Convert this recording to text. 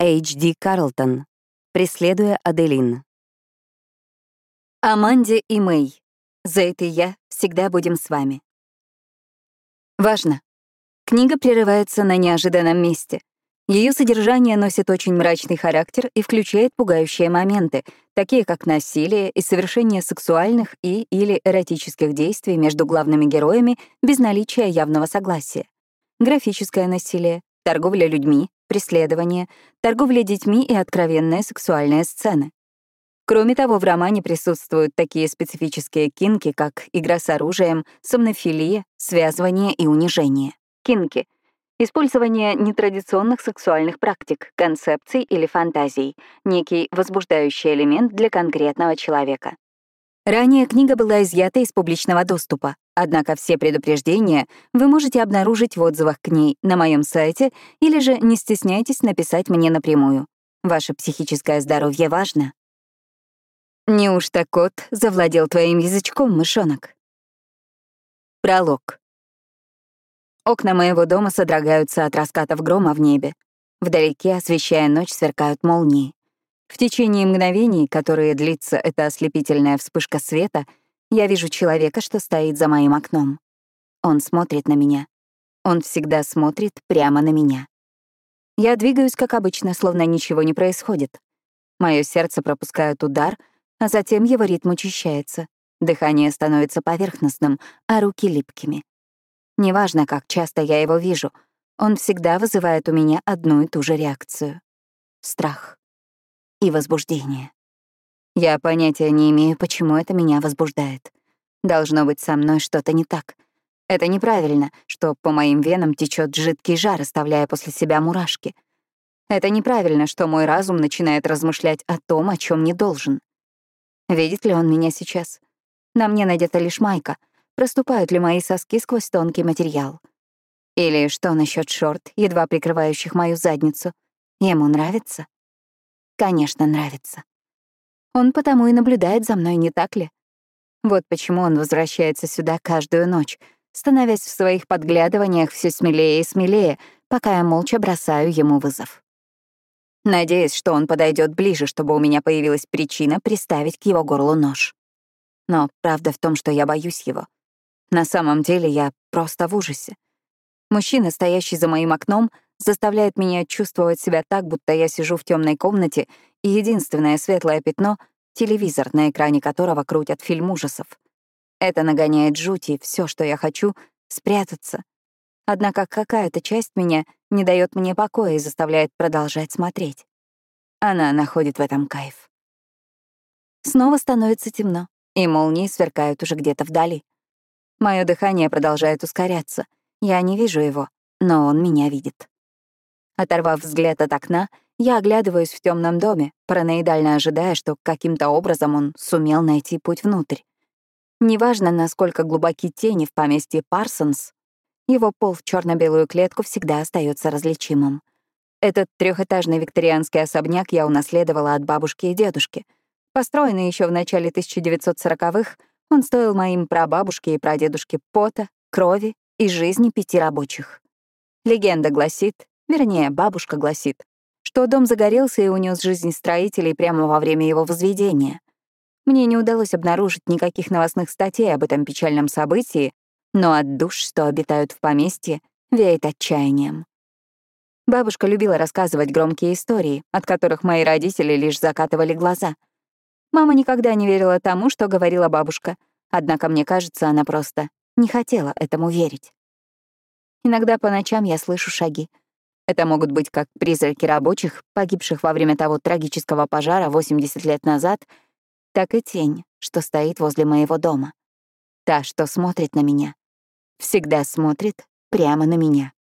H.D. Карлтон. Преследуя Аделин. Аманде и Мэй. Зейт и я всегда будем с вами. Важно. Книга прерывается на неожиданном месте. Ее содержание носит очень мрачный характер и включает пугающие моменты, такие как насилие и совершение сексуальных и или эротических действий между главными героями без наличия явного согласия, графическое насилие, торговля людьми, преследование, торговля детьми и откровенные сексуальные сцены. Кроме того, в романе присутствуют такие специфические кинки, как игра с оружием, сомнофилия, связывание и унижение. Кинки — использование нетрадиционных сексуальных практик, концепций или фантазий, некий возбуждающий элемент для конкретного человека. Ранее книга была изъята из публичного доступа, однако все предупреждения вы можете обнаружить в отзывах к ней на моем сайте или же не стесняйтесь написать мне напрямую. Ваше психическое здоровье важно. Неужто кот завладел твоим язычком, мышонок? Пролог. Окна моего дома содрогаются от раскатов грома в небе. Вдалеке, освещая ночь, сверкают молнии. В течение мгновений, которые длится эта ослепительная вспышка света, я вижу человека, что стоит за моим окном. Он смотрит на меня. Он всегда смотрит прямо на меня. Я двигаюсь, как обычно, словно ничего не происходит. Мое сердце пропускает удар, а затем его ритм учащается. Дыхание становится поверхностным, а руки — липкими. Неважно, как часто я его вижу, он всегда вызывает у меня одну и ту же реакцию — страх и возбуждение. Я понятия не имею, почему это меня возбуждает. Должно быть со мной что-то не так. Это неправильно, что по моим венам течет жидкий жар, оставляя после себя мурашки. Это неправильно, что мой разум начинает размышлять о том, о чем не должен. Видит ли он меня сейчас? На мне надета лишь майка. Проступают ли мои соски сквозь тонкий материал? Или что насчет шорт, едва прикрывающих мою задницу? Ему нравится? Конечно, нравится. Он потому и наблюдает за мной, не так ли? Вот почему он возвращается сюда каждую ночь, становясь в своих подглядываниях все смелее и смелее, пока я молча бросаю ему вызов. Надеюсь, что он подойдет ближе, чтобы у меня появилась причина приставить к его горлу нож. Но правда в том, что я боюсь его. На самом деле я просто в ужасе. Мужчина, стоящий за моим окном, заставляет меня чувствовать себя так, будто я сижу в темной комнате, и единственное светлое пятно — телевизор, на экране которого крутят фильм ужасов. Это нагоняет жуть, и все, что я хочу — спрятаться. Однако какая-то часть меня не дает мне покоя и заставляет продолжать смотреть. Она находит в этом кайф. Снова становится темно, и молнии сверкают уже где-то вдали. Мое дыхание продолжает ускоряться. Я не вижу его, но он меня видит. Оторвав взгляд от окна, я оглядываюсь в темном доме, параноидально ожидая, что каким-то образом он сумел найти путь внутрь. Неважно, насколько глубоки тени в поместье Парсонс, его пол в черно белую клетку всегда остается различимым. Этот трехэтажный викторианский особняк я унаследовала от бабушки и дедушки. Построенный еще в начале 1940-х, он стоил моим прабабушке и прадедушке пота, крови и жизни пяти рабочих. Легенда гласит, Вернее, бабушка гласит, что дом загорелся и унес жизнь строителей прямо во время его возведения. Мне не удалось обнаружить никаких новостных статей об этом печальном событии, но от душ, что обитают в поместье, веет отчаянием. Бабушка любила рассказывать громкие истории, от которых мои родители лишь закатывали глаза. Мама никогда не верила тому, что говорила бабушка, однако, мне кажется, она просто не хотела этому верить. Иногда по ночам я слышу шаги — это могут быть как призраки рабочих, погибших во время того трагического пожара 80 лет назад, так и тень, что стоит возле моего дома. Та, что смотрит на меня. Всегда смотрит прямо на меня.